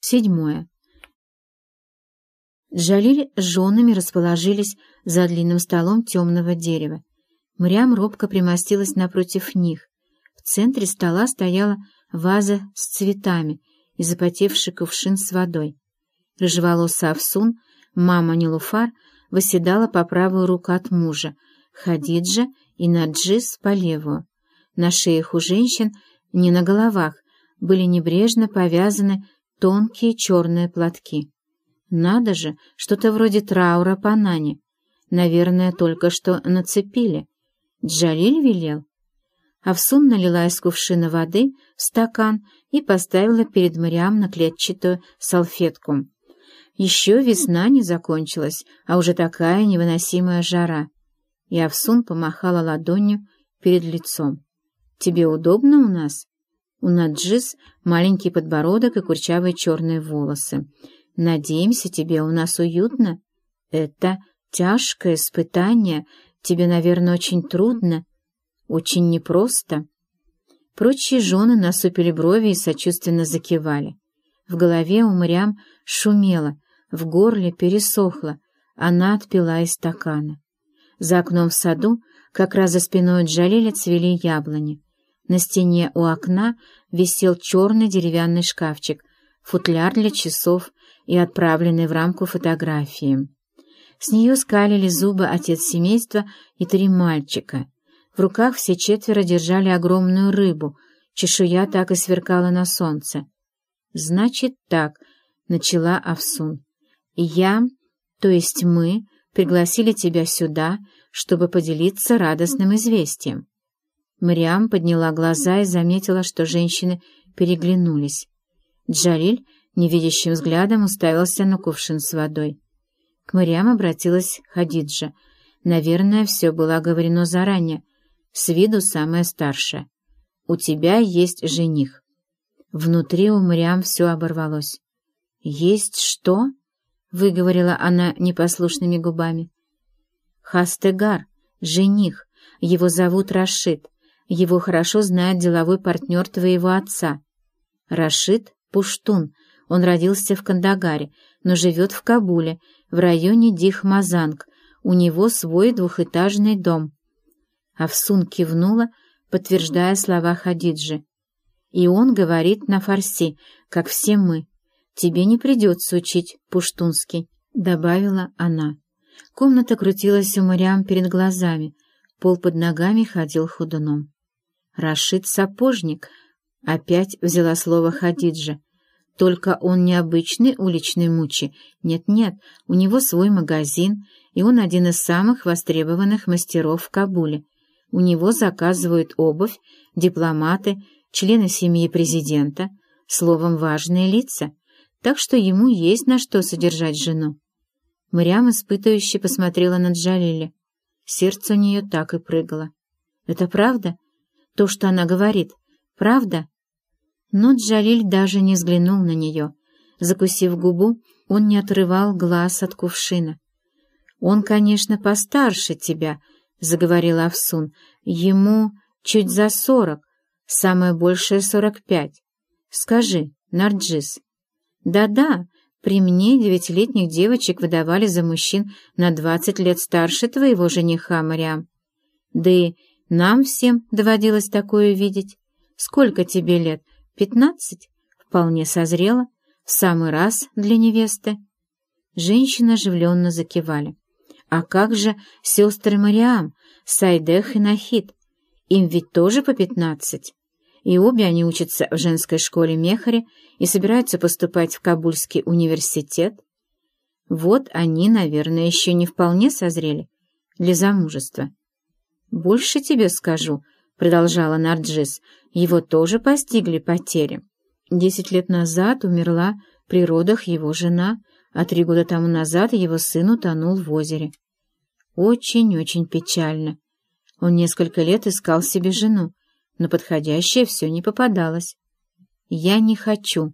Седьмое. Джалиль с женами расположились за длинным столом темного дерева. Мрям робко примостилась напротив них. В центре стола стояла ваза с цветами и запотевший кувшин с водой. Рыжеволосый Авсун, мама Нилуфар, восседала по правую руку от мужа, Хадиджа и Наджис по левую. На шеях у женщин, не на головах, были небрежно повязаны тонкие черные платки. Надо же, что-то вроде траура по Нане. Наверное, только что нацепили. Джалиль велел. Авсун налила из кувшина воды в стакан и поставила перед Мариам на клетчатую салфетку. Еще весна не закончилась, а уже такая невыносимая жара. И Авсун помахала ладонью перед лицом. «Тебе удобно у нас?» У Наджис маленький подбородок и курчавые черные волосы. «Надеемся, тебе у нас уютно. Это тяжкое испытание. Тебе, наверное, очень трудно, очень непросто». Прочие жены насупили брови и сочувственно закивали. В голове у Мариам шумело, в горле пересохло. Она отпила из стакана. За окном в саду, как раз за спиной Джалиля, цвели яблони. На стене у окна висел черный деревянный шкафчик, футляр для часов и отправленный в рамку фотографии. С нее скалили зубы отец семейства и три мальчика. В руках все четверо держали огромную рыбу, чешуя так и сверкала на солнце. «Значит так», — начала Авсун. «Я, то есть мы, пригласили тебя сюда, чтобы поделиться радостным известием. Мариам подняла глаза и заметила, что женщины переглянулись. Джалиль невидящим взглядом уставился на кувшин с водой. К Мариам обратилась Хадиджа. Наверное, все было оговорено заранее. С виду самая старшая. «У тебя есть жених». Внутри у Мариам все оборвалось. «Есть что?» — выговорила она непослушными губами. «Хастегар, жених. Его зовут Рашид. Его хорошо знает деловой партнер твоего отца. Рашид Пуштун. Он родился в Кандагаре, но живет в Кабуле, в районе Дихмазанг. У него свой двухэтажный дом. Авсун кивнула, подтверждая слова Хадиджи. И он говорит на фарси, как все мы. Тебе не придется учить пуштунский, — добавила она. Комната крутилась у Мариам перед глазами, пол под ногами ходил ходуном. Рашид Сапожник, опять взяла слово Хадиджа. Только он не обычный уличный мучи. Нет-нет, у него свой магазин, и он один из самых востребованных мастеров в Кабуле. У него заказывают обувь, дипломаты, члены семьи президента, словом, важные лица, так что ему есть на что содержать жену. Мрям испытывающе посмотрела на Джалиля. Сердце у нее так и прыгало. «Это правда?» То, что она говорит, правда? Но Джалиль даже не взглянул на нее. Закусив губу, он не отрывал глаз от кувшина. «Он, конечно, постарше тебя», — заговорил Афсун. «Ему чуть за сорок, самое большее сорок пять. Скажи, Нарджис». «Да-да, при мне девятилетних девочек выдавали за мужчин на двадцать лет старше твоего жениха, Мариам. Да и нам всем доводилось такое видеть. Сколько тебе лет? Пятнадцать? Вполне созрела. В самый раз для невесты. Женщины оживленно закивали. А как же сестры Мариам, Сайдех и Нахид? Им ведь тоже по пятнадцать. И обе они учатся в женской школе Мехаре и собираются поступать в Кабульский университет. Вот они, наверное, еще не вполне созрели для замужества. «Больше тебе скажу», — продолжала Нарджис, — «его тоже постигли потери. Десять лет назад умерла при родах его жена, а три года тому назад его сын утонул в озере. Очень-очень печально. Он несколько лет искал себе жену, но подходящая все не попадалась. Я не хочу.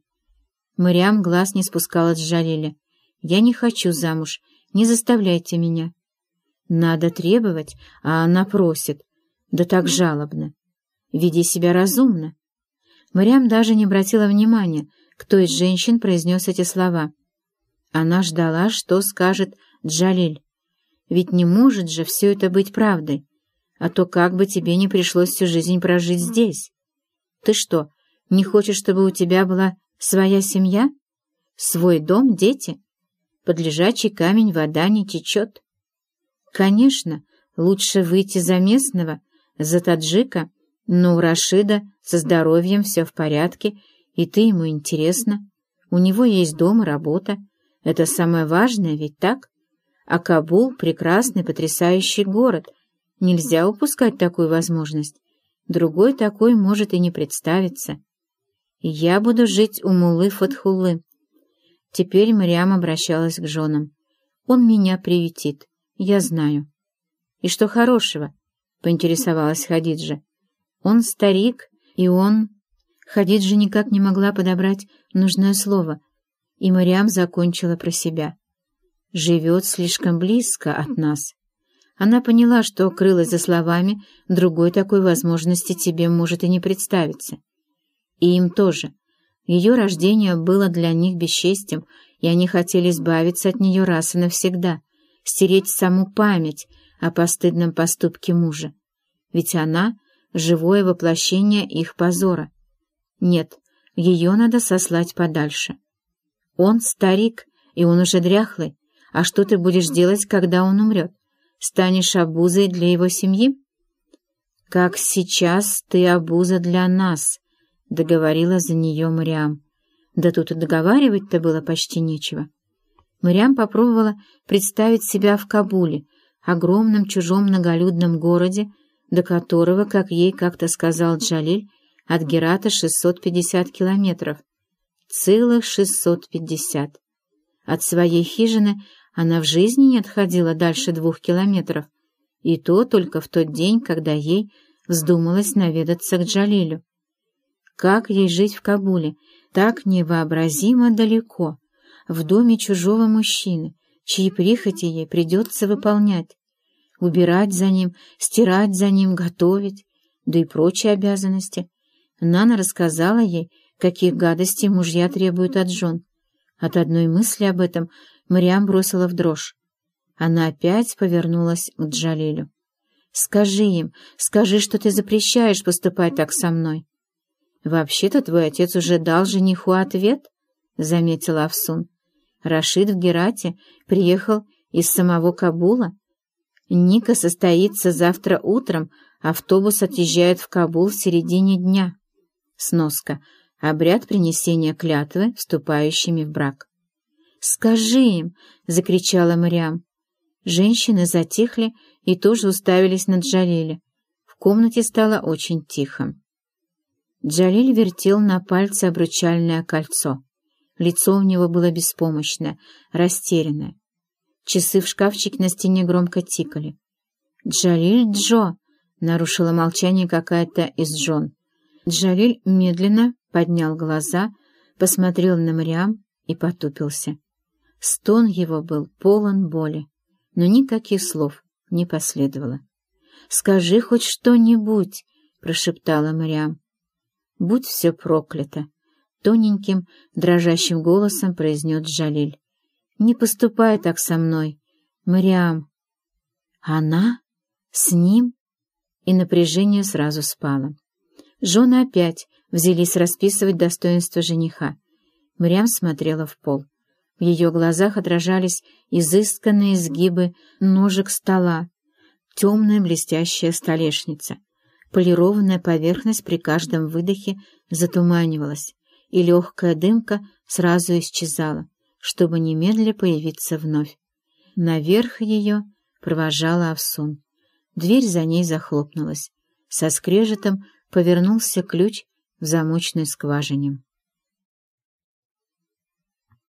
Мариам глаз не спускала с Джалиля. Я не хочу замуж, не заставляйте меня. Надо требовать, а она просит. Да так жалобно. Веди себя разумно. Мариам даже не обратила внимания, кто из женщин произнес эти слова. Она ждала, что скажет Джалиль. Ведь не может же все это быть правдой, а то как бы тебе не пришлось всю жизнь прожить здесь. Ты что, не хочешь, чтобы у тебя была своя семья? Свой дом, дети? Под лежачий камень вода не течет. Конечно, лучше выйти за местного, за таджика, но у Рашида со здоровьем все в порядке, и ты ему интересна. У него есть дом и работа. Это самое важное, ведь так? А Кабул — прекрасный, потрясающий город. Нельзя упускать такую возможность. Другой такой может и не представиться. Я буду жить у Мулы Фатхулы. Теперь Мариам обращалась к женам. Он меня приютит, я знаю. И что хорошего? Поинтересовалась Хадиджа. Он старик, и он... Хадиджа никак не могла подобрать нужное слово, и Мариам закончила про себя. Живет слишком близко от нас. Она поняла, что крылась за словами, другой такой возможности тебе может и не представиться и им тоже. Ее рождение было для них бесчестием, и они хотели избавиться от нее раз и навсегда, стереть саму память о постыдном поступке мужа. Ведь она — живое воплощение их позора. Нет, ее надо сослать подальше. Он старик, и он уже дряхлый. А что ты будешь делать, когда он умрет? Станешь обузой для его семьи? Как сейчас ты обуза для нас, — договорила за нее Мариам. Да тут и договаривать-то было почти нечего. Мариам попробовала представить себя в Кабуле, огромном чужом многолюдном городе, до которого, как ей как-то сказал Джалиль, от Герата 650 километров. Целых 650. От своей хижины она в жизни не отходила дальше двух километров, и то только в тот день, когда ей вздумалось наведаться к Джалилю. Как ей жить в Кабуле, так невообразимо далеко, в доме чужого мужчины, чьи прихоти ей придется выполнять, убирать за ним, стирать за ним, готовить, да и прочие обязанности. Нана рассказала ей, каких гадостей мужья требуют от жен. От одной мысли об этом Мариам бросила в дрожь. Она опять повернулась к Джалилю. «Скажи им, скажи, что ты запрещаешь поступать так со мной». «Вообще-то твой отец уже дал жениху ответ», — заметила Афсун. «Рашид в Герате приехал из самого Кабула. Ника состоится завтра утром, автобус отъезжает в Кабул в середине дня». Сноска. Обряд принесения клятвы вступающими в брак. «Скажи им!» — закричала Мариам. Женщины затихли и тоже уставились на Джалиля. В комнате стало очень тихо. Джалиль вертел на пальце обручальное кольцо. Лицо у него было беспомощное, растерянное. Часы в шкафчике на стене громко тикали. «Джалиль Джо!» — нарушила молчание какая-то из Джон. Джалиль медленно поднял глаза, посмотрел на Мариам и потупился. Стон его был полон боли, но никаких слов не последовало. «Скажи хоть что-нибудь!» — прошептала Мариам. «Будь все проклято!» — тоненьким, дрожащим голосом произнес Джалиль. «Не поступай так со мной, Мариам!» «Она? С ним?» И напряжение сразу спало. Жены опять взялись расписывать достоинства жениха. Мариам смотрела в пол. В ее глазах отражались изысканные изгибы ножек стола, темная блестящая столешница — Полированная поверхность при каждом выдохе затуманивалась, и легкая дымка сразу исчезала, чтобы немедля появиться вновь. Наверх ее провожала Авсун. Дверь за ней захлопнулась. Со скрежетом повернулся ключ в замочной скважине.